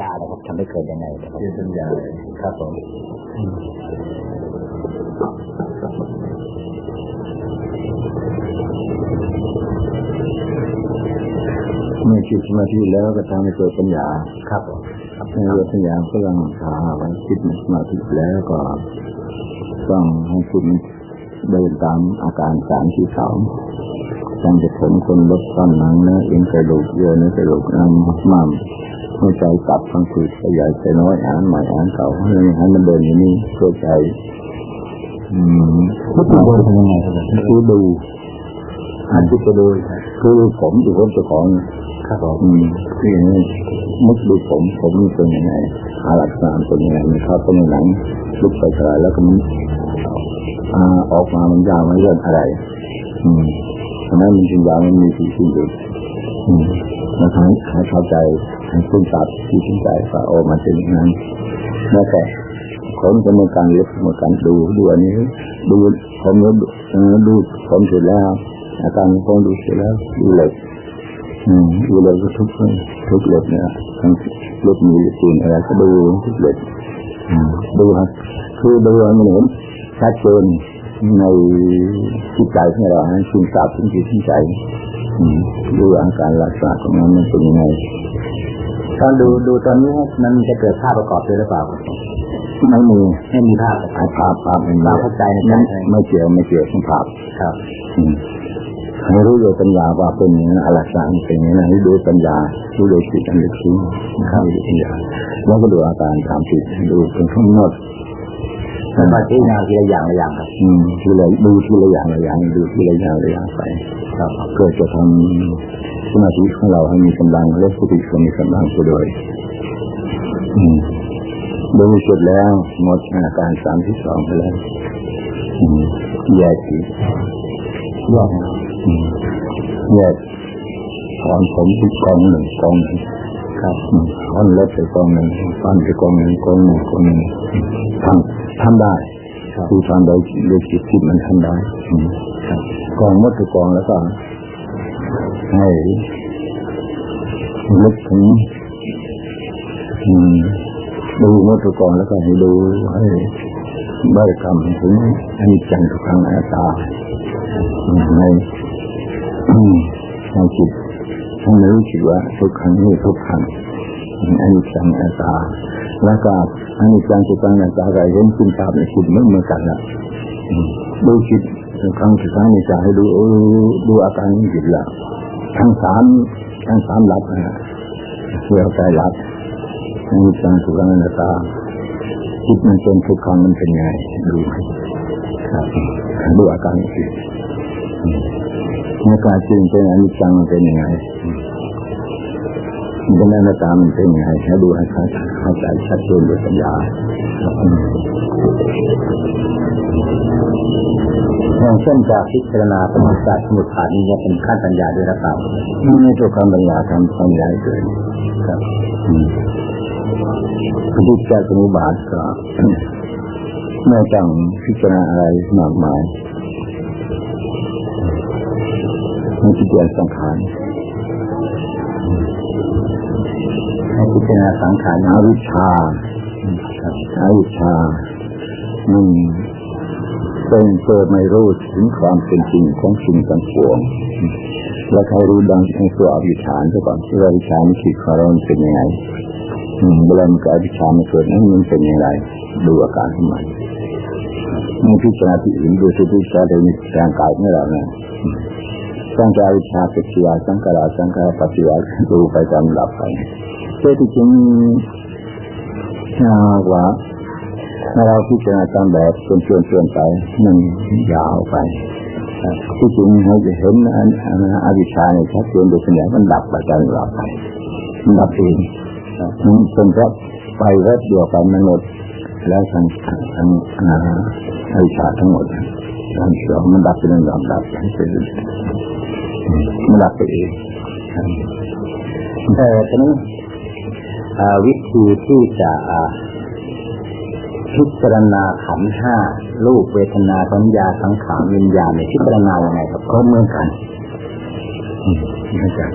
ยานะครับทำให้เกิดยังไงนะครับเจตสัญญาครับผมเมื่อจิตสมาธิแล้วก็ทำให้เกิดปัญญาครับผมครับในเรื่องปัญญาก็ลังถาว่าจิตมีสมาธิแล้วก็ต้องให้จิตเดินตามอาการสามที่สองตั้งแต่ผมคนลดความหนังเนื้อเอ็นกระดูกเยื่อเนื้อกระดูกน้ำมั่ม หัวใจตับทั้งคือขยายใจน้อยอ่านใหม่อ่านเก่าให้ให้มันเดินอย่างนี้เพื่อใจอืมพุทธโดยทำยังไงครับผมคือดูอ่านที่จะดูคือผมอยู่คนเจ้าของครับผมอืมคืออย่างนี้นึกดูผมผมนี่เป็นยังไงหาหลักฐานเป็นยังไงมันเข้าไปในหนังลุกไปเท่าไหรแล้วก็มันอ่าออกมามันยาวมันเรื่องอะไร อืมทำไมมันจึงยาวมันมีที่สิ้นสุดอืมแล้วให้ให้เข้าใจ ให้ขึ้นตัดที่สิ้นใจว่าโอมันเป็นอย่างนั้นแม้แต่คนก็เหมือนกันเล็กเหมือนกันดูดูอันนี้ ดูผมแล้วดูผมเสร็จแล้วอาการของดูเสร็จแล้วดูเหล็กอืมดูเลยก็ทุกทุกเหล็กเนี่ยทั้งเล็กมีเหล็กจีนอะไรก็ดูทุกเหล็กอืมดูครับคือดูมันเห็นชัดเจนในจิตใจของเราให้ซึมซาบถึงจิตถึงใจดูอาการลักษณะของมันมันเป็นยังไง ตอนดูดูตอนนี้มันจะเกิดภาพประกอบด้วยหรือเปล่าครับผมไม่มีไม่มีภาพประกอบภาพภาพไม่มีเราเข้าใจในใจไม่ไม่เกี่ยวไม่เกี่ยวกับภาพครับอืมให้รู้โดยปัญญาว่าเป็นอย่างนั้นอลักษณะเป็นอย่างนั้นให้ดูปัญญารู้โดยจิตอันลึกซึ้งนะครับดูปัญญาแล้วก็ดูอาการตามจิตดูเป็นทั้งหมด แล้วก็พิจารณาทีละอย่างละอย่างครับทีละดูทีละอย่างละอย่างดูทีละอย่างละอย่างไปครับเพื่อจะทำสมาธิของเราให้มีกำลังและสติก็มีกำลังไปด้วยอืมดูเสร็จแล้วหมดอาการสามที่สองไปแล้วแยกจิตแยกอืมแยกถอนผมอีกกองหนึ่งกองหนึ่งครับถอนเล็บไปกองหนึ่งฟันไปกองหนึ่งกองหนึ่งกองหนึ่งทำ ทำได้ครับคือทำโดยโดยจิตที่มันทำได้อืมครับกองหมดทุกกองแล้วก็ให้นึกถึงอืมดูหมดทุกกองแล้วก็ให้ดูให้บริกรรมถึงอนิจจังทุกขังอนัตตาอืมในอืมในจิตให้มันรู้สึกว่าทุกครั้งนี้ทุกครั้งอนิจจังอนัตตา แล้วก็อนิจจังทุขังอนัตตาก็เห็นคุณตามในจิตไม่เหมือนกันละดูจิตครั้งสุดท้ายนี่จะให้ดูดูอาการของจิตละทั้งสามทั้งสามหลักนะเพื่อใจหลักอนิจจังทุขังอนัตตาจิตมันเป็นทุกครั้งมันเป็นไงดูครับดูอาการของจิตอืมในการจริงเป็นอนิจจังเป็นยังไง อืมมันเป็นอนัตตามันเป็นยังไงให้ดูให้เข้าใจชัดเจนด้วยปัญญาครับอืมอย่างเช่นจากพิจารณาปฏิจจสมุปบาทนี่จะเป็นขั้นปัญญาด้วยหรือเปล่าไม่ตัวความปัญญาทำความใหญ่เกินครับอืมปฏิจจสมุปบาทก็ไม่ต้องพิจารณาอะไรมากมายไม่พิจารณาสังขาร ให้พิจารณาสังขารอาวิชชาอาวิชชาอืมเป็นเกิดไม่รู้ถึงความเป็นจริงของสิ่งต่างวงแล้วใครรู้ดังในตัวอวิชชาซะก่อนที่ว่าอวิชชานี่คือความมันเป็นยังไงเวลามันเกิดอวิชชามันเกิดนั้นมันเป็นย่างไรดูอาการของมันไม่พิจารณาที่อื่นดูที่พิจารณาในร่างกายของเราเนี่ยอืมสังขาวิชาปัจจัยสังขารสังขารปัจจัยดูไปตามหลับไป ที่จริงถ้าว่าถ้าเราพิจารณาตามแบบส่วนๆๆไปมันยาวไปที่จริงให้จะเห็นอันอันอวิชชาเนี่ยชัดเจนโดยส่วนใหญ่มันดับไปตามหลับไปมันดับเองครับมันเป็นเพราะไปแวบเดียวไปมันหมดแล้วทั้งทั้งอ่าอวิชชาทั้งหมดทั้งสองมันดับไปเรื่องดับไปเป็นมันดับไปเองเออทีนี้ วิธีที่จะอ่าพิจารณาขันธ์ห้ารูปเวทนาสัญญาสังขารวิญญาณเนี่ยพิจารณาอย่างไรครับก็เหมือนกันอืมเหมือนกัน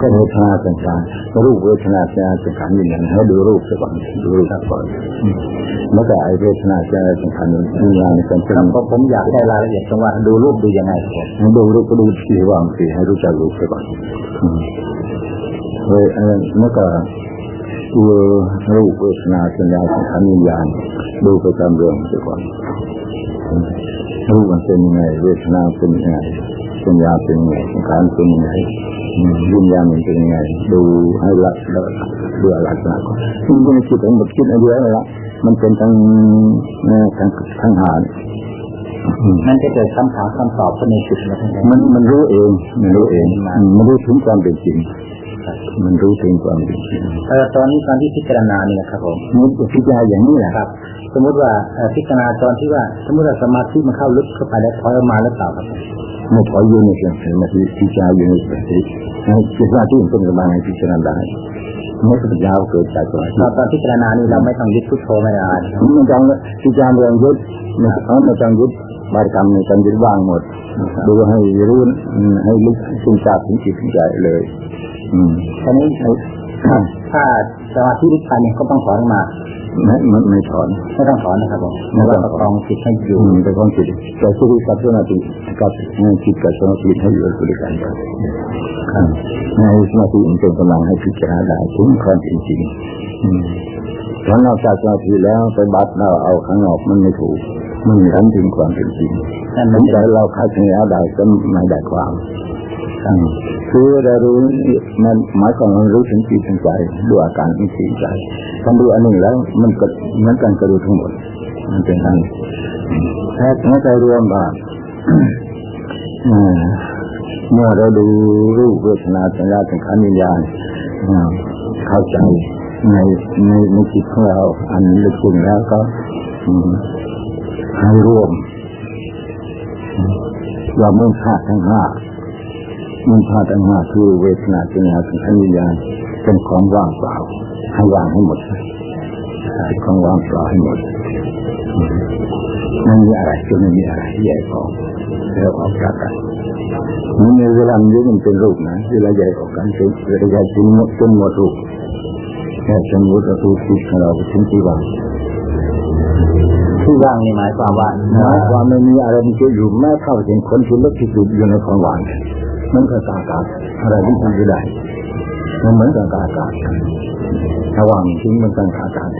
ก็เวทนาสังขารรูปเวทนาสัญญาสังขารวิญญาณให้ดูรูปซะก่อนดูรูปซะก่อนแล้วก็ไอ้เวทนาสัญญาสังขารวิญญาณนี่เป็นครับเพราะผมอยากได้รายละเอียดตรงว่าดูรูปดูยังไงครับผมดูรูปก็ดูที่ว่างสิให้รู้จักรูปซะก่อน เว้ยแล้วก็ดูรูปเวทนาสัญญาสังขารวิญญาณดูไปตามเรื่องซะก่อนรูปมันเป็นยังไงเวทนาเป็นยังไงสัญญาเป็นยังไงสังขารเป็นยังไงวิญญาณมันเป็นยังไงดูให้ละละดูลักษณะก่อนซึ่งไม่คิดทั้งหมดคิดอะไรเยอะเลยละมันเป็นทั้งทั้งทั้งหา มันจะเกิดคำถามคำตอบขึ้นในจิตนะท่านมันมันรู้เอง มันรู้เองมันรู้ถึงความเป็นจริงมันรู้ถึงความเป็นจริงเออตอนนี้ตอนที่พิจารณานี่นะครับผมมันพิจารณาอย่างนี้แหละครับ สมมติว่าเอ่อพิจารณาตอนที่ว่า สมมติว่าสมาธิมันเข้าลึกเข้าไปแล้วถอยออกมาแล้วเปล่าครับผมไม่ขออยู่ในเรื่องสมาธิพิจารณาอยู่ในสมาธิให้พิจารณาที่เป็นสมาธิพิจารณาได้ ไม่ต้องยาวเกิดจากสมาธิตอนตอนพิจารณานี่เราไม่ต้องยึดพุทโธไม่ได้นะครับมันต้องพิจารณาเรื่องยึดไม่ต้องไม่ต้องยึดบริกรรมไม่ต้องยึดว่างหมด ดูให้รู้ให้ลึกถึงจากถึงจิตถึงใจเลย อืมตอนนี้ถ้า สมาธิลึกไปเนี่ยก็ต้องถอนออกมาไม่ไม่ไม่ถอนไม่ต้องถอนนะครับผมไม่ต้องประคองจิตให้อยู่อืมแต่ความจิตแต่ที่ที่กับสมาธิกับจิตกับสมาธิให้อยู่ด้วยกันครับในสมาธิมันเป็นกำลังให้พิจารณาได้ถึงความจริงๆอืมตอนนอกจากสมาธิแล้วไปบัดเราเอาข้างนอกมันไม่ถูกมันไม่ทันถึงความเป็นจริงนั่นมัมันนแต่จะเราคาดคะเนได้ก็ไม่ได้ความอืม คือเรารู้มันหมายความว่ารู้ถึงจิตถึงใจด้วยอาการที่จิตใจทำดูอันหนึ่งแล้ว มันก็เหมือนกันกระดูทั้งหมด มันเป็นอันแท้แท้ใจรวมว่าอืมเมื่อเราดูรูปเวทนาสัญญาสังขารวิญญาณเข้าใจในในในจิตของเรา อันลึกซึ้งแล้วก็ให้รวมว่ามุ่งธาตุทั้งห้า มุ่งธาตุทั้งห้าคือเวทนาสัญญาสังขารวิญญาณเป็นของว่างเปล่าให้ว่างให้หมดเป็นของว่างเปล่าให้หมดไม่มีอะไรจะไม่มีอะไรแยกออกแล้วออกจากกันมันในเวลามันยึดมันเป็นรูปนะเวลาแยกออกกันเป็นเวลาแยกจนหมดจนหมดรูปแค่สมมติเราดูจิตของเราถึงที่ว่างที่ว่างนี่หมายความว่าหมายความไม่มีอะไรมันจะอยู่แม้เข้าถึงคนที่เล็กที่สุดอยู่ในของว่าง มันก็อากาศอะไรที่ทำไม่ได้มันเหมือนกับอากาศถ้าว่างจริงมันเป็นอากาศ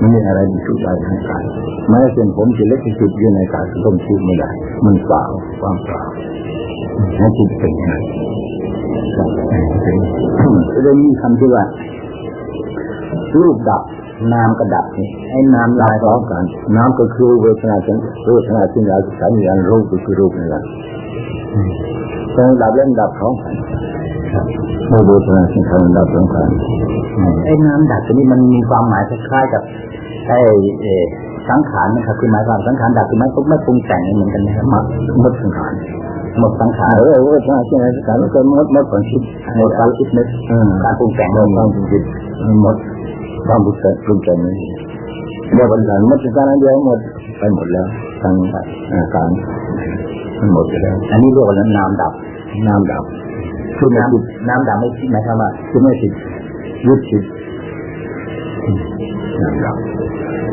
มันมีอะไรที่สุดได้ในอากาศแม้เส้นผมที่เล็กที่สุดอยู่ในกาศก็ต้องคิดไม่ได้ มันเปล่าว่างเปล่านั่นจิตเป็นอย่างนั้นจะได้มีคำที่ว่ารูปดับนามก็ดับนี่ไอ้นามลายพร้อมกันน้ำก็คือเวทนาสัญเวทนาสัญญาสัญญาณรูปก็คือรูปนี่แหละ แต่ดับเล่นดับพร้อมกันเมื่อเวทนาสัญญาดับพร้อมกันไอ้น้ำดับตัวนี้มันมีความหมายคล้ายๆกับไอ้เอสังขารนะครับคือหมายความสังขารดับคือไม่ไม่ปรุงแต่งเหมือนกันนะครับมัดมดสังขารหมดสังขารเออเวทนาสัญญาสังขารก็หมดหมดความคิดหมดการคิดนึกเออการปรุงแต่งมดความคิดหมดความบุกปรุงใจนี้เมื่อวันนั้นมดสังขารอันเดียวหมดไปหมดแล้วทั้งการมันหมดไปแล้วอันนี้เรียกว่าน้ำดับ น้ำดับคือไม่น้ติดำน้ำดับไม่หมายความว่าคือไม่ติดยึดติดน้ำดับ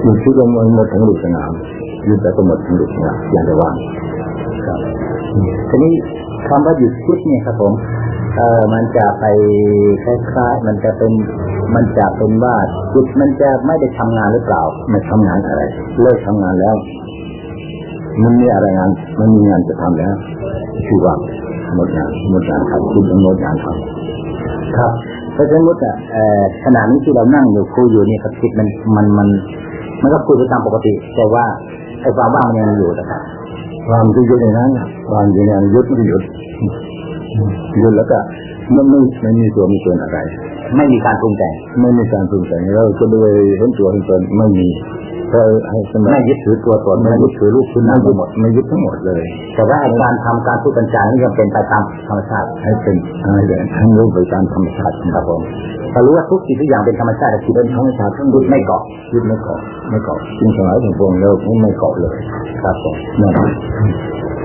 ยึดที่ก็หมดหมดทั้งรูปสนามยึดแล้วก็หมดทั้งรูปสนามอย่างระว่างครับทีนี้คำว่าหยุดคิดเนี่ยครับผมเอ่อมันจะไปคล้ายๆมันจะเป็นมันจะเป็นว่าจิตมันจะไม่ได้ทำงานหรือเปล่าไม่ทำงานอะไรเลิกทำงานแล้ว มันมีอะไรงาน มันมีงานจะทำแล้วคือว่าห มดงานหมดงานทำคุณต้องหมดงานทครับเพราะฉะนั้นว่าเอ่อขณะนี้ที่เรานั่งอยู่คุยอยู่นี่ครับจิตมันมันมันมันก็คุยไปตามปกติ แต่ว่าไอ้ความว่างมันยังอยู่นะครับำความที่อยู่ในนั้นน่ะความอยู่ในนั้นหยุดไม่หยุดหยุดแล้วก็มันไม่ไม่มีตัวมีตนอะไร ไม่มีการปรุงแต่งไม่มีการปรุงแต่งเราจะเลยเห็นตัวเห็นตนไม่มี เพราะให้สมัไม่ยึดถือตัวตนไม่ไม่ยึยึดดถือรูปคุณนามทั้งหมดไม่ยึดทั้งหมดเลย แต่ว่าไอ้การทำการพูดกัญจานี่ยังเป็นไปตามธรรมชาติให้เป็นอะไรอย่างทั้งรู้ไปตามธรรมชาติครับผมถ้ารู้ว่าทุกสิ่งทุกอย่างเป็นธรรมชาติแต่จิตเป็นธรรมชาติทั้งหมดไม่เกาะยึดไม่เกาะไม่เกาะสิ่งสลายทั้งปวงแล้วไม่เกาะเลย ครับผมนั่น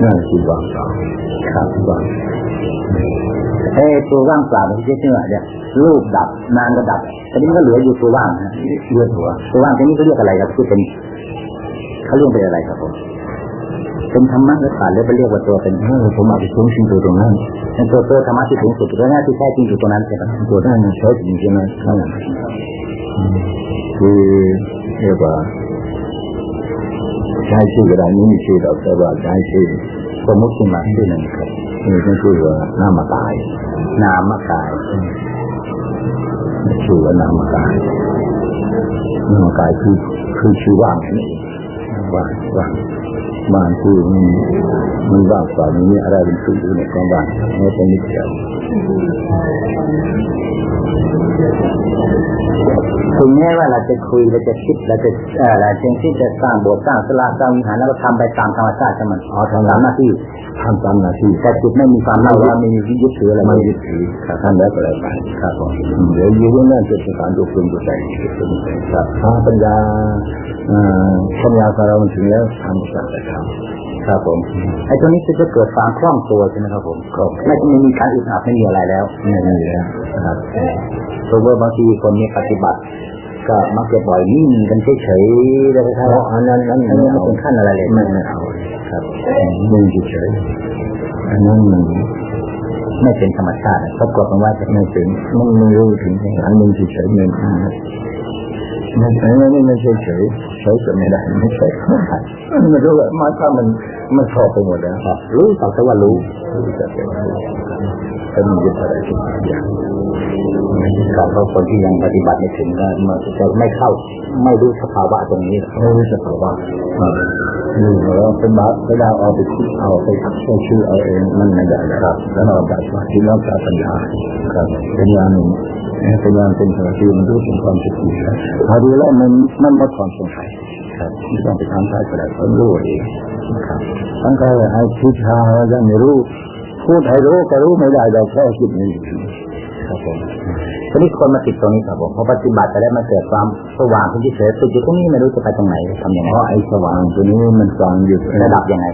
นั่นคือวางเปล่าครับวางเอ้ตัวว่างเปล่าที่เชื่อเนี่ยรูปดับนานก็ดับตอนนี้ก็เหลืออยู่ตัวว่างนะเลือตัวตัวว่างตรงนี้เขาเรียกอะไรครับที่เป็นเขาเรียกเป็นอะไรครับผมเป็นธรรมะหรือเปล่าหรือไปเรียกว่าตัวเป็นเออผมอาจจะสูงสิ่งตัวตรงนั้นเป็นตัวตัวธรรมะที่สูงสุดแล้วหน้าที่แท้จริงอยู่ตรงนั้นใช่ไหมตัวนั้นใช้จริงใช่ไหมใช่คือเรียกว่าใช้ชื่ออะไรนี่มีชื่อเราแต่ว่าใช้ชื่อสมมติขึ้นมาชื่อหนึ่งครับ นี่ก็คือว่าน้ามกาย นามกายชื่อว่านามกายนามกายคือคือชื่อว่างนี่ว่างว่าง ว่างคือมันมันว่างเปล่าไม่มีอะไรเป็นสิ่งอยู่ในกองว่างนี่เป็นนิดเดียวถึงแม้ว่าเราจะคุยเราจะคิดเราจะเออเราจะคิดจะสร้างโบสถ์สร้างศาลาสร้างวิหารแล้วก็ทำไปตามธรรมชาติใช่ไหมอ๋อทำตามหน้าที่ทำตามหน้าที่แต่จิตไม่มีความเราเล่าว่าว่าไม่มียึดถืออะไรไม่ยึดถือท่านแล้วก็เลยไปครับผมเดี๋ยวอยู่ที่นั่นจะเป็นการดูคุณดูใจครับถ้าปัญญาปัญญาของเราถึงแล้วทำสัจธรรมครับผมไอ้ตรงนี้จะเกิดความคล่องตัวใช่ไหมครับผมก็ไม่ไม่มีการอึดอัดไม่มีอะไรแล้วไม่มีแล้วครับเพราะว่าบางทีคนมีปฏิบัติ ก็มักจะปล่อยนิ่งกันเฉยๆแล้วก็เพราะอันนั้นนั้นอันนี้ไม่ถึงขั้นอะไรเลยไม่ไม่เอาครับนิ่งเฉยอันนั้นมันไม่เป็นธรรมชาติปรากฏว่าจะไม่ถึงมันไม่รู้ถึงอันนิ่งเฉยมัน ไม่ใช่ไม่ไม่ใช่เฉยเฉยจะไม่ได้ไม่ใช่ไม่รู้ว่ามาถ้ามันมันครอบไปหมดแล้วรู้สักแต่ว่ารู้รู้จักเป็นเป็นยึดอะไรทุกอย่างกับเราคนที่ยังปฏิบัติไม่ถึงก็มันจะไม่เข้า ไม่รู้สภาวะตรงนี้ไม่รู้จักว่านี่เราเป็นบาปเวลาเอาไปคิดเอาไปใช้ชื่อเอาเองมันไม่ได้ครับ แล้วเราแบบว่าที่เราจะปัญญาครับปัญญาหนึ่ง ปัญญาเป็นสมาธิมันรู้ถึงความจริงครับพอดีแล้วมันมันหมดความสงสัยครับไม่ต้องไปทำใช้ก็ได้เขารู้เองครับตั้งแต่ให้คิดหายังไม่รู้พูดให้รู้ก็รู้ไม่ได้เราแค่คิดนี่ครับผมทีนี้คนมาติดตรงนี้ครับผมพอปฏิบัติไปแล้วมันเกิดความสว่างขึ้นเฉยติดอยู่ตรงนี้ไม่รู้จะไปตรงไหนทำยังไงเพราะไอ้สว่างตัวนี้มันสว่างอยู่ระดับยังไง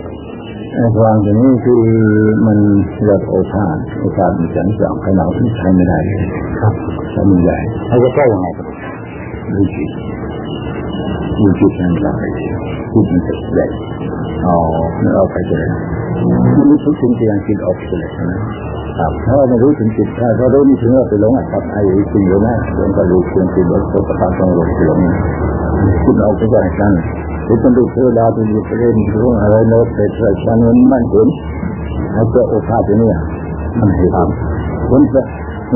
ไอ้สว่างตัวนี้คือมันเรียกโอชาโอชาเป็นแสงสว่างให้เราใช้ไม่ได้เลยครับใช้ไม่ได้เราจะแก้ยังไงครับดูจิตดูจิตนั่นแหละจิตมันจะใหญ่อ๋อไม่เอาไปเลยมันรู้ถึงจิตอย่างจิตออกไปเลยนะครับถ้าเราไม่รู้ถึงจิตถ้าเรารู้ไม่ถึงเราไปหลงอัตตาไอ้สิ่งเหล่านั้นเรื่องการรู้ถึงจิตเราก็ต้องต้องหลงหลงจิตออกไปจากนั้ นจิตมันดูเทวดาดูอยู่ประเด็นรู้อะไรโน้ตแต่ใจฉันมันเห็นไอ้ตัวโอภาสเนี่ยมันเห็นคนจะ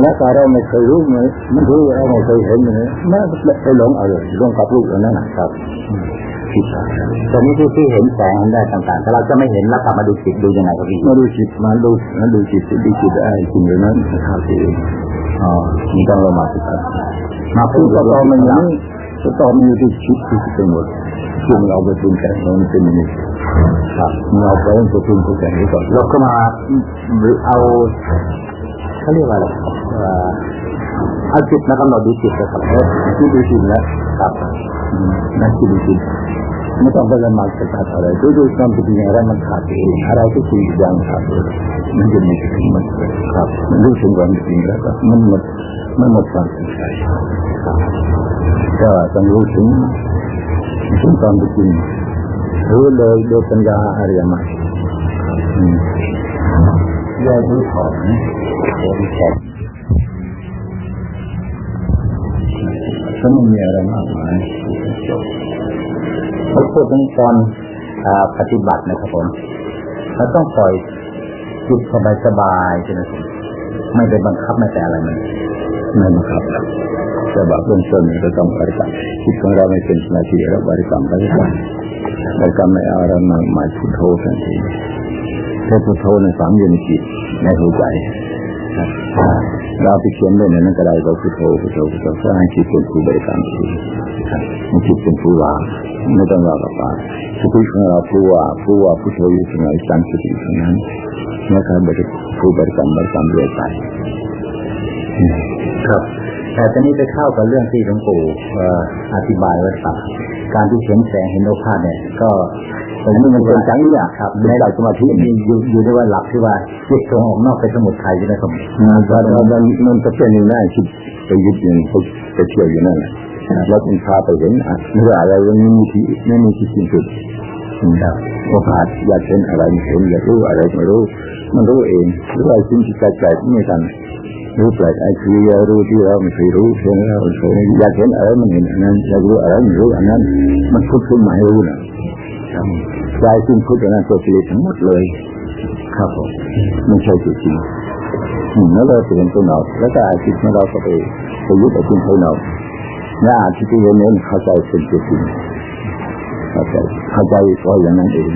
และการเราไม่เคยรู้เลยมันรู้เราไม่เคยเห็นเลยมันไปหลงอะไรหลงกับลูกนั่นนะครับคิดตอนนี้ที่ที่เห็นแสงเห็นได้ต่างๆแต่เราจะไม่เห็นแล้วกลับมาดูจิตดูยังไงครับพี่มาดูจิตมาดูมาดูจิตดูจิตไอ้สิ่งเหล่านั้นข้าวที่เองอ๋อมีต้องละหมาดครับมาคืพูอดต่กับอเรามันนอย่างนี้ ต่อมันอยู่ที่จิตที่เป็นหมดซึ่งเราไปปรุงแต่งมันเป็นอย่างนี้ครับเราไปปรุงแต่งนี้ก่อนเราก็มาเอาเขาเรียกว่าอะไรเอาจิตมากำหนดดูจิตนะครับคิดดูจิตแล้วครับนั่นคิดดูจิตไม่ต้องไปละมาดสกัดอะไรดูดูความเป็นอย่างไรมันขาดเองอะไรทุกสิ่งอย่างขาดเองมันจะมีถึงมันครับมันรู้ถึงความจริงแล้วก็มันหมดมันหมดความสงสัย ก็ต้องรู้ถึงถึงความจริงรู้เลยโดยปัญญาอริยมรรคแยกรู้ถอนแค่ก็ไม่มีอะไรมากมายจบเขาพูดถึงตอนปฏิบัตินะครับผมเราต้องปล่อยจิตสบายๆใช่ไหมผมไม่ไปบังคับไม่แต่อะไรมัน ไม่บังคับแต่ว่าเบื้องต้นเราต้องบริกรรมจิตของเราไม่เป็นสมาธิเราบริกรรมบริกรรมบริกรรมไม่เอาเราหมายพุทโธทันทีแค่พุทโธในฝังอยู่ในจิตในหัวใจเราไปเขียนด้วยในนั้นก็ได้เราพุทโธพุทโธพุทโธสร้างจิตเป็นผู้บริกรรมทีมันจิตเป็นผู้ว่าไม่ต้องรากับปากสติของเราผู้ว่าผู้ว่าพุทโธอยู่ตรงไหนตั้งสติตรงนั้นนะครับผู้บริกรรมบริกรรมเรื่อยไป ครับแต่ตอนนี้ไปเข้ากับเรื่องที่หลวงปู่อธิบายไว้ครับการที่เห็นแสงเห็นโอภาสเนี่ย ก็ตอนนี้มันเป็นจังเนี่ยครับในหลักสมาธิมีอยู่อยู่ด้วยว่าหลักที่ว่าจิตตรงออกนอกไปสมุทไทยใช่ไหมครับมันมันจะเป็นอยู่นั่นคิดไปยึดอยู่ไปเที่ยวอยู่นั่นแหละแล้วคุณพาไปเห็นอะเรื่องอะไรวันนี้มีที่ไม่มีที่สิ้นสุดครับโอกาสอยากเห็นอะไรเห็นอยากรู้อะไรไม่รู้ มันรู้เองรู้อะไรสิ่งที่แปลกๆไม่กัน รู้แปลกไอ้คือรู้ที่เราไม่เคยรู้เห็นแล้วอยากเห็นอะไรมันเห็นอันนั้นอยากรู้อะไรมันรู้อันนั้น มันพุดขึ้นมาให้รู้นะใจสิ้นพุดอันนั้นตัวกิเลสทั้งหมดเลย ครับผมไม่ใช่จริงแล้วเราเปลี่ยนตัวนอกแล้วก็อาชีพของเราก็ไปไปยึดเอาสิ่งภายนอกน่าที่ที่เห็นนั้นเข้าใจเป็นจริงเข้าใจเข้าใจก็อย่างนั้นเอง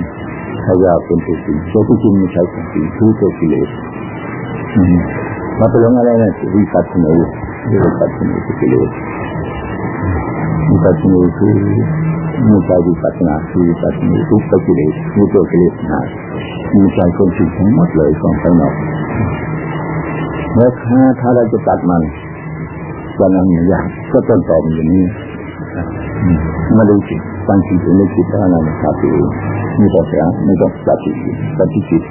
เขาจะเป็นตัวจริงตัวที่จริงไม่ใช่จริงคือตัวกิเลส มาเป็นอะไรนะวิปัสสนาวิปัสสนาคือกิเลสวิปัสสนาคือมีใจวิปัสสนาคือวิปัสสนาทุกข์กิเลสมีตัวกิเลสนะมีใจคนสิ่งทั้งหมดเลยของภายนอกแล้วถ้าถ้าเราจะตัดมันก็นั่งอย่างก็ต้องตอบอย่างนี้มาดูจิตตั้งจิตในจิตอะไรนะครับมีแต่เสียไม่ต้องปฏิจิตปฏิจิต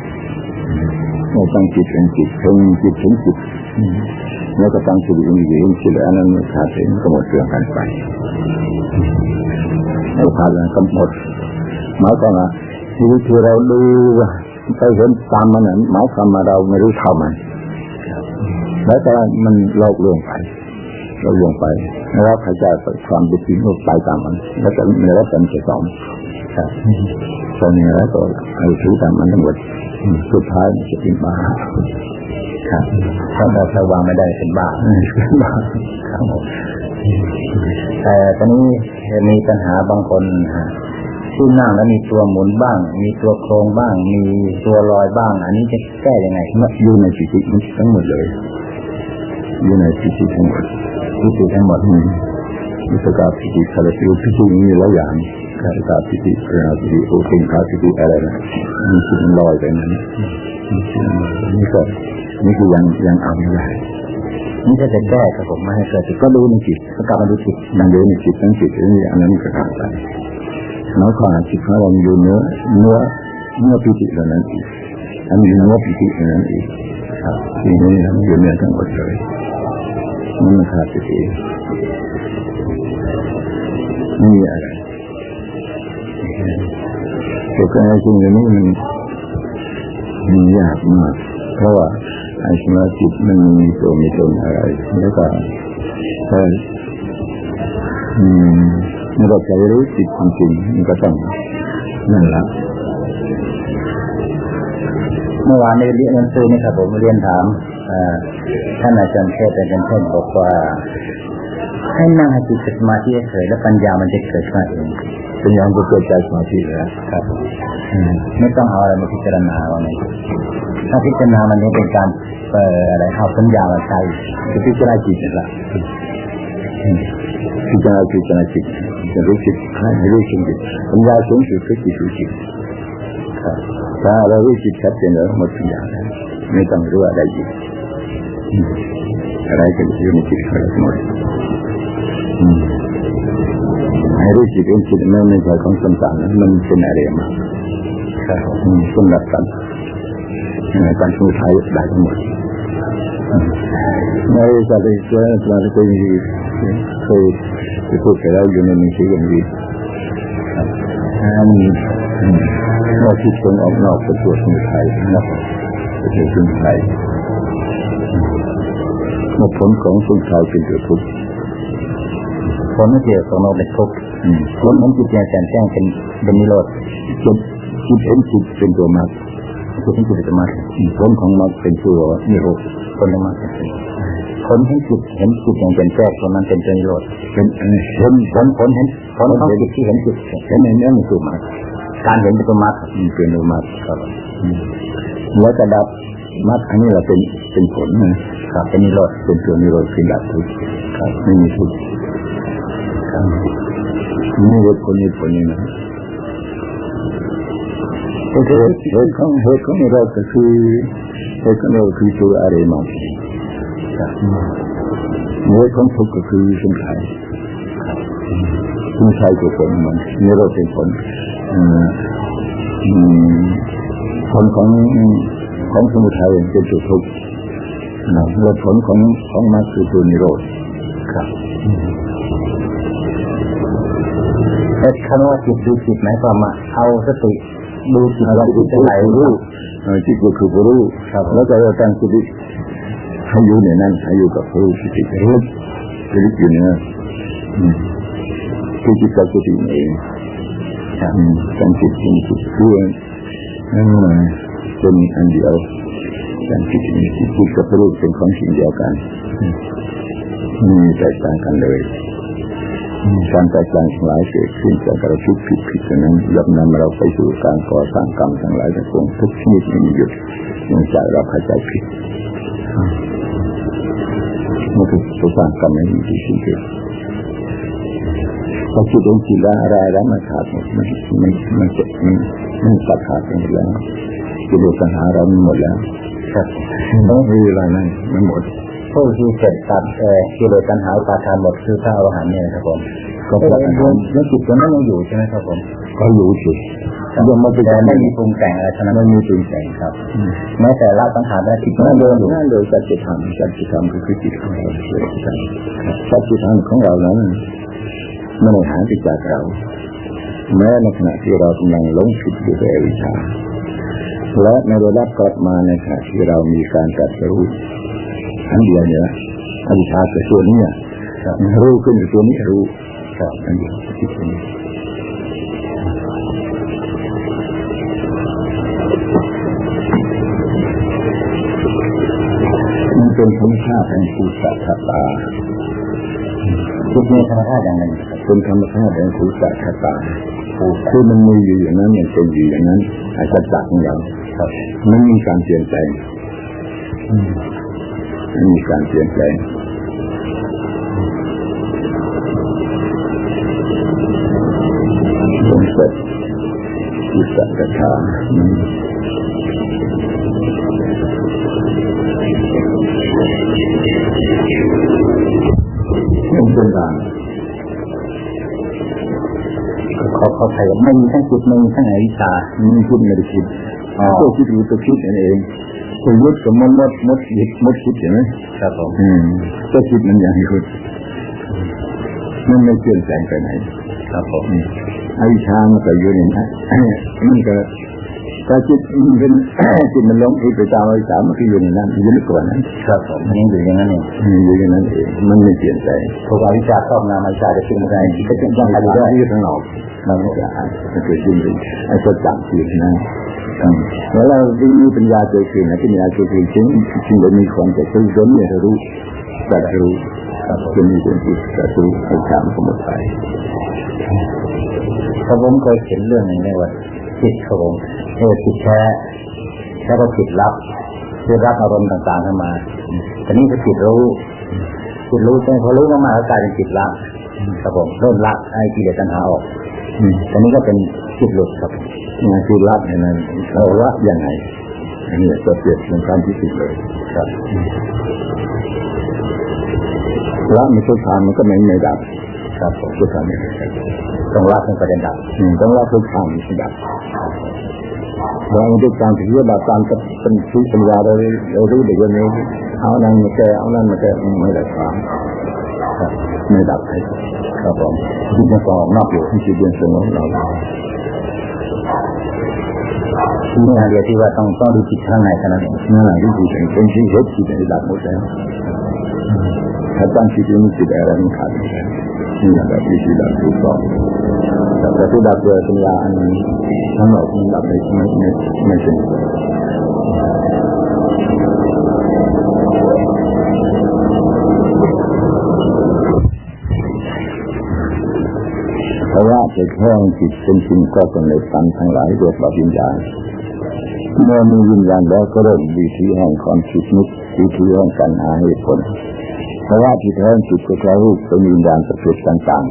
ไม่ตั้งจิตเป็นจิตเป็นจิตถึงจิตแล้วก็ตั้งจิตเป็นจิตจิตอันนั้นขาดเองก็หมดเรื่องกันไปไม่ขาดแล้วก็หมดหมายความว่าชีวิตที่เราดูไปเห็นตามมันนั้นหมายความว่าเราไม่รู้เท่ามันแล้วแต่มันโลกลวงไปเราลงไปแล้วพระเจ้าความเป็นจริงไปตามมันแล้วจะไม่รับการสอน ตอนนี้แล้วก็เอาถือตามมันทั้งหมดสุดท้ายจะเป็นบ้าครับถ้าเราถ้าวางไม่ได้เป็นบ้าเป็นบ้าครับแต่ตอนนี้มีปัญหาบางคนที่นั่งแล้วมีตัวหมุนบ้าง มีตัวโครงบ้าง มีตัวลอยบ้าง อันนี้จะแก้ยังไงอยู่ในจิตทั้งหมดเลยอยู่ในจิตทั้งหมดพิธีทั้งหมดนี้วิสกาพิธีคาราพิพิธีมีหลายอย่าง คาราพิธีพระพิธีโอเิงคาพิธีอะไรนะมีสิ่งลอยไปนั้นนี่ก็นี่คือยังยังเอาไม่ได้นี่จะจะแก้ครับผมไม่ให้เกิดก็ดูในจิตก็กลับมาดูจิตมันดูในจิตทั้งจิตนี่อันนั้นก็ขาดไปน้อยกว่าจิตของเราอยู่เนื้อเนื้อเนื้อพิธีเหล่านั้นอีกอันนี้เนื้อพิธีเหล่านั้นอีกครับทีนี้มันอยู่เนื้อทั้งหมดเลยมันขาดไปเองไม่มีอะไร แต่การจริงอย่างนี้มันมันยากมาก เพราะว่าไอ้สมาธิมันมีตัวมีตนอะไร แล้วก็ถ้าอืมมันก็จะรู้จิตจริงๆมันก็ต้องนั่นแหละเมื่อวานในเรียนหนังสือนี่ครับผมเรียนถามท่านอาจารย์เทศอาจารย์เทศบอกว่าให้นั่งให้จิตสมาธิเฉยแล้วปัญญามันจะเกิดขึ้นเอง ปัญญาก็เกิดจากสมาธิแล้วครับไม่ต้องเอาอะไรมาพิจารณาว่าไงถ้าพิจารณามันนี้เป็นการเอ่ออะไรเอาปัญญามาใช้จะพิจารณาจิตละพิจารณาพิจารณาจิตจะรู้จิตให้รู้จิตปัญญาสูงสุดคือจิตรู้จิตครับถ้าเรารู้จิตชัดเจนแล้วหมดปัญญาแล้วไม่ต้องรู้อะไรอีกอะไรก็อยู่ในจิตเราหมด ให้รู้จิตเป็นจิตไม่ไม่ใช่ของสัมผัสมันเป็นอะไรมาสำหรับกันการสมุทัยได้ทั้งหมดไม่จะไปช่วยเราจะไปเคยไปพูดไปแล้วอยู่ในมือถืออย่างนี้อันนี้เราคิดคนออกนอกประตัวสมุทัยนะครับประตัวสมุทัยผลของสมุทัยเป็นตัวทุกข์ผลไม่เกี่ยวกับเราเป็นทุกข์ ผลของจิตแจ่มแจ้งเป็นเป็นนิโรธจิตจิตเห็นจิตเป็นตัวมรรคจิตเห็นจิตเป็นมรรคผลของมรรคเป็นตัวนิโรธผลของมรรคผลเห็นจิตเห็นจิตอย่างแจ่มแจ้งตัวนั้นเป็นตัวนิโรธเป็นเห็นผลผลเห็นผลของจิตที่เห็นจิตเห็นในเนื้อมันตัวมรรคการเห็นเป็นตัวมรรคเป็นตัวมรรคครับแล้วจะดับมรรคอันนี้เราเป็นเป็นผลนะครับเป็นนิโรธเป็นตัวนิโรธเป็นดับทุกข์ครับไม่มีทุกข์ นี่เหตุผลเหตุผลนี้นะเหตุเหตุของเหตุของเราก็คือเหตุของเราคือตัวอะไรมาเนื้อของทุกข์ก็คือสมุทัยสมุทัยคือผลมันนิโรธเป็นผลผลของของสมุทัยเป็นตัวทุกข์แล้วผลของของมรรคคือตัวนิโรธครับ แต่คำว่าจิตดูจิตหมายความว่าเอาสติดูจิตว่าจิตจะไหลรู้จิตก็คือรู้แล้วก็เราตั้งสติให้อยู่ในนั้นให้อยู่กับรู้สติรู้สติอยู่เนี่ยคือจิตกับสติเองการจิตเป็นจิตเพื่อนั่นเป็นอันเดียวการจิตมีจิตกับรู้เป็นของสิ่งเดียวกันมีแตกต่างกันเลย การแตกต่างทั้งหลายเกิดขึ้นจากเราคิดผิดผิดนั้นย่อมนำเราไปสู่การก่อสร้างกรรมทั้งหลายทั้งปวงทุกชนิดมีหยุดเนื่องจากเราเข้าใจผิดมันคือตัวสร้างกรรมไม่มีที่สิ้นสุดพอคิดองคิดแล้วอะไรแล้วมันขาดหมดมันมันมันจะมันมันตัดขาดไปหมดแล้วกิเลสปัญหาเราหมดแล้วครับต้องมีเวลานั้นมันหมด ผู้ที่เสร็จตัดเอ่อกิเลสตัณหาปาทานหมดคือพระอรหันต์เนี่ยครับผมก็เป็นดวงแล้วจิตตัวนั้นยังอยู่ใช่ไหมครับผมก็อยู่สิยังไม่เป็นไม่มีปรุงแต่งอะไรทั้งนั้นไม่มีปรุงแต่งครับแม้แต่ละสังขารได้จิตนั่นเลยนั่นเลยสัจธรรมสัจธรรมคือจิตของเราเองสัจธรรมของเรานั้นไม่ได้หายไปจากเราแม้ในขณะที่เรากำลังหลงผิดอยู่ในวิชาและในระดับกลับมาในขณะที่เรามีการกัดรู้ อันเดียวเนี่ยอวิชาคือตัวนี้รู้ขึ้นตัวนี้รู้อันเดียวที่ตัวนี้มันเป็นธรรมชาติแห่งภูสัตตาคิดในธรรมชาติอย่างนั้นเป็นธรรมชาติแห่งภูสัตตาคือมันมีอยู่อย่างนั้นมันเป็นอยู่อย่างนั้นอาจจะจักของเรามันมีการเปลี่ยนแปลง มีการเปลี่ยนแปลงสมเสร็จอิสระชาเป็นทางเขาเขาใครไม่มีทั้งจิตไม่มีทั้งอวิชามีคิดไม่ได้คิดตัวคิดรู้ตัวคิดนั่นเอง สมมติสมมติมดมดคิดมดคิดเห็นไหมครับผมอืมก็คิดมันอย่างนี้คุณมันไม่เปลี่ยนแปลงไปไหน ครับผมอวิชามันก็อยู่ในนั้นมันก็ถ้าจิตมันเป็นจิตมันล้มอีกไปตามอวิชามันก็อยู่ในนั้นอยู่ในกว่านั้นครับผมมันยังอยู่อย่างนั้นเองอยู่อย่างนั้นเองมันไม่เปลี่ยนแปลงถูกอวิชาครอบงำอวิชาจะเป็นอะไรที่จะเป็นยังไงได้ที่ข้างนอกมันไม่ได้มันเกิดขึ้นไอ้ตัวจับจิตนั้น แล้วเราที่มีปัญญาเกิดขึ้นนะปัญญาเกิดขึ้นจริงจริงเรามีความจะรู้จนเนี่ยรู้แต่รู้จะมีเป็นจิตแต่รู้ให้ถามสมุทัยถ้าผมเคยเห็นเรื่องหนึ่งในว่าจิตของผมเออจิตแท้แล้วก็จิตรับคือรับอารมณ์ต่างๆเข้ามาแต่นี้ก็จิตรู้จิตรู้แต่พอรู้มากๆก็กลายเป็นจิตละครับผมเริ่มละไอ้กิเลสตัณหาออกอันนี้ก็เป็น จิตหลุดครับงานคือละในนั้นเราละยังไงอันนี้จะเปรียบเป็นการที่สุดเลยครับละม่ช่วยทานมันก็ไม่ไม่ดับครับผมช่วยทานไม่ได้ต้องละเป็นประเด็นดับต้องละช่วยทานไม่ดับเราด้วยการที่ว่าตามกับเป็นที่สัญญาเราเรารู้เด็กวันนี้เอานั้นมาแก้เอานั้นมาแก้ไม่ได้ความไม่ดับครครับผมที่จะก่อนอกอยู่ที่จะเรียนสงบเรา ที่นี่เดียที่ว่าต้องต้องดูจิตข้างในเท่านั้นเองนั่นแหละที่จิตเป็นที่เหตุจิตในดับหมดแล้วถ้าตั้งจิตนี้จิตอะไรมันขาดนี่แหละที่จิตดับถูกต้องแต่ที่ดับโดยปัญญาอันนี้ทั้งหมดมันดับไปไม่ไม่ไม่เป็นเพราะว่าจะแค่จิตเป็นสิ่งก็กำเนิดตันทั้งหลายโดยปวิญญาณ เมื่อมีวิญญาณแล้วก็เริ่มวิธีแห่งความคิดนึกวิธีแห่งการหาเหตุผลเพราะว่าที่แท้จิตก็แค่รูปเป็นวิญญาณประเภทต่าง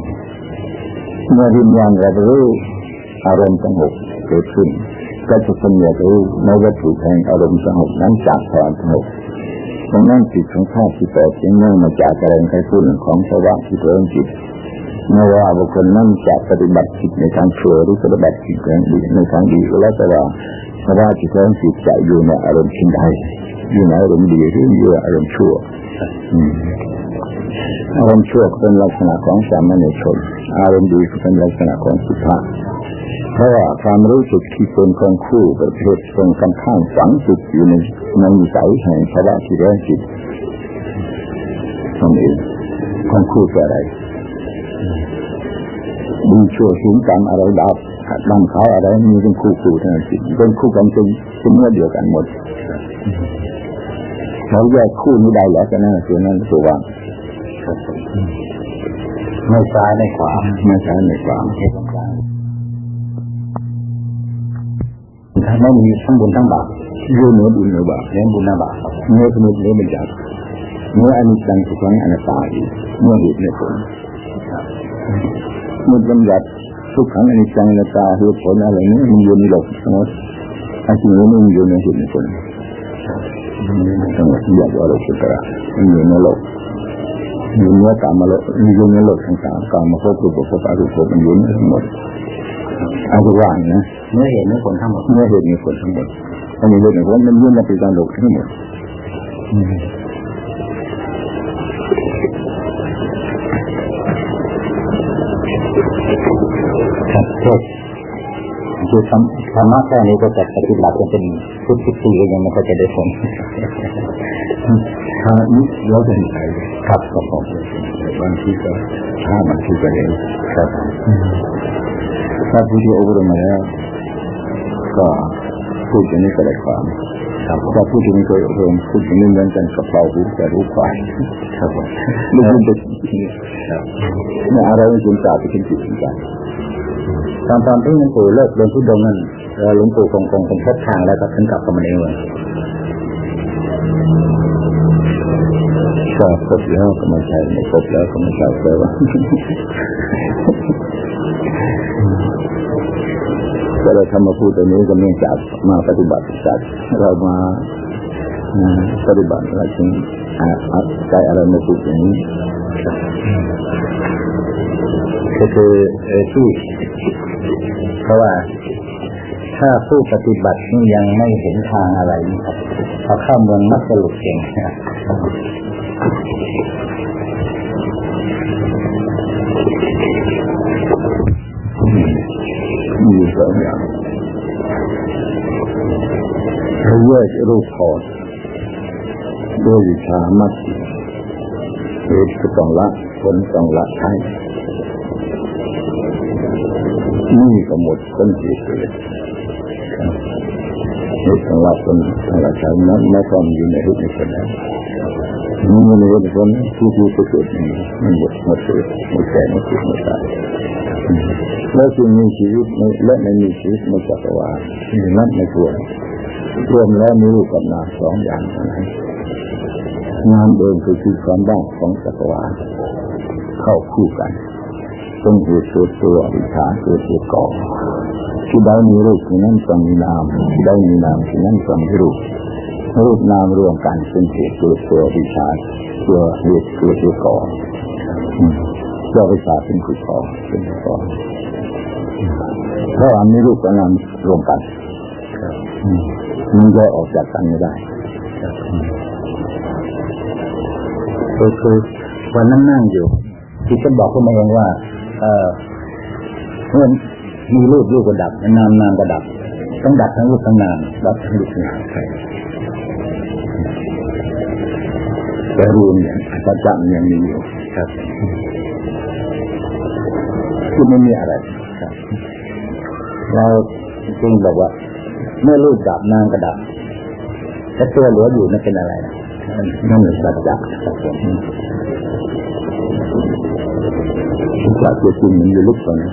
ๆ เมื่อวิญญาณรับรู้อารมณ์สงบเกิดขึ้น ก็จะสำเนียรู้ในวัตถุแห่งอารมณ์สงบนั้นจากความสงบฉะนั้นจิตของข้าที่แปดจึงเนื่องมาจากแรงกระตุ้นของภาวะที่เริ่มจิตไม่ว่าบุคคลนั้นจะปฏิบัติจิตในทางชั่วหรือปฏิบัติจิตในทางดีก็แล้วแต่ว่า ภาวะที่เริ่มจิตจะอยู่ในอารมณ์ชิ้นใดอยู่ในอารมณ์ดีหรืออยู่ในอารมณ์ชั่วอารมณ์ชั่วเป็นลักษณะของสามัญชน อารมณ์ดีเป็นลักษณะของสุภาพเพราะว่าความรู้สึกที่เป็นของคู่ประเภทตรงกันข้ามฝังจิตอยู่ในในนิสัยแห่งภาวะที่เริ่มจิตนั่นเองของคู่คืออะไรดีชั่วสูงต่ำอะไรดา วดำขาวอะไรมีเป็นคู่คู่ทั้งนั้นเป็นคู่กันเป็นเป็นเมื่อเดียวกันหมดเราแยกคู่นี้ได้แล้วก็นั่นคือนั่นคือว่าไม่ซ้ายไม่ขวาไม่ใช่ในความถ้าไม่มีทั้งบุญทั้งบาปยืนเหนือบุญเหนือบาปเลี้ยงบุญและบาปเนื้อสมุดเนื้อบัญญัติเนื้ออนิจจังสุขังอนัตตาอีกเมื่อเหตุในผลมุดบัญญัติ ทุกขังอนิจจังอนัตตาเหตุผลอะไรนี้มันอยู่ในโลกทั้งหมดไอ้สิ่งนี้มันอยู่ในเหตุในผลทั้งหมดอยากว่าเราสุตระมันอยู่ในโลกอยู่เนื้อกามาโลกอยู่ในโลกทั้งสามกามาพบรูปภพอรูปภพมันอยู่ในทั้งหมดอาจจะว่านะ เนื้อเหตุเนื้อผลทั้งหมด เมื่อเหตุมีผลทั้งหมดอันนี้เรื่องของมันยื่นมาเป็นการหลบทั้งหมด คือธรรมธรรมะแค่นี้ก็จะปฏิบัติกันเป็นพุทธิปีก็ยังไม่ค่อยจะได้ผลถ้านี้เราเป็นใครครับครับผมบางทีก็ถ้าบางทีก็เร็วครับถ้าผู้ที่อบรมมาแล้ว ก็พูดอย่างนี้ก็ได้ความครับถ้าพูดที่ไม่เคยอบรมพูดอย่างนี้เหมือนกันกับเป่าหูแต่รู้ควายครับผมไม่พูดแต่ครับเนี่ยอะไรมันจึงกล่าวไปถึงจิตใจ ตอนตอนที่หลวงปู่เลิกเรียนทุดงค์นั่นเอ่อหลวงปู่คงคงคงพบทางแล้วก็ถึงกลับเข้ามาในเมืองก็ครบแล้วก็ไม่ใช่ไม่ครบแล้วก็ไม่ใช่แปลว่าก็เลยทำมาพูดตรงนี้ก็เนื่องจากมาปฏิบัติจากเรามาอ่าปฏิบัติอะไรจึงอ่าอ่าใจอะไรมาพูดอย่างนี้ก็คือเอ่อที่ เพราะว่า ถ้าผู้ปฏิบัตินี่ยังไม่เห็นทางอะไรพอเข้าเมืองมักจะหลุดเก่งนะมีสองอย่างเราแยกรูปถอดด้วยวิชามัดเหตุก็ต้องละผลต้องละใช้ นี่ก็หมดต้นเหตุเลยเหตุต้องละผลต้องละใช้นั้นไม่ต้องอยู่ในเหตุในผลแล้วนี่ในเหตุในผลที่ที่จะเกิดนี้มันหมดหมดเกิดหมดแก่หมดเกิดหมดตายและสิ่งมีชีวิตและไม่มีชีวิตในจักรวาลนับไม่ถ้วนรวมแล้วมีรูปกับนามสองอย่างเท่านั้นนามเดิมคือคือความว่างของจักรวาลเข้าคู่กัน เป็นเหตุเกิดตัววิชาเกิดเหตุก่อที่ใดมีรูปที่นั้นต้องมีนามที่ใดมีนามที่นั้นต้องมีรูปรูปนามรวมกันเป็นเหตุเกิดตัววิชาตัวเหตุเกิดเหตุก่ออืมเจ้าวิชาเป็นคือก่อเป็นเหตุก่อเพราะอันนี้รูปกับนามรวมกันอืมมันแยกออกจากกันไม่ได้คือคือวันนั้นนั่งอยู่ที่ก็บอกขึ้นมาเองว่า เออเมื่อมีรูปรูปก็ดับนามนามก็ดับ ต้องดับทั้งรูปทั้งนามดับทั้งรูปทั้งนามแต่รวมอย่างอาจารย์ยังมีอยู่ครับคือไม่มีอะไรเราจึงบอกว่า เมื่อรูปดับนามก็ดับแต่ตัวเหลืออยู่นั่นเป็นอะไรนะนั่นแหละสัจจะครับผม สัจจะจริงมันอยู่ลึกกว่านั้น